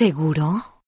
¿Seguro?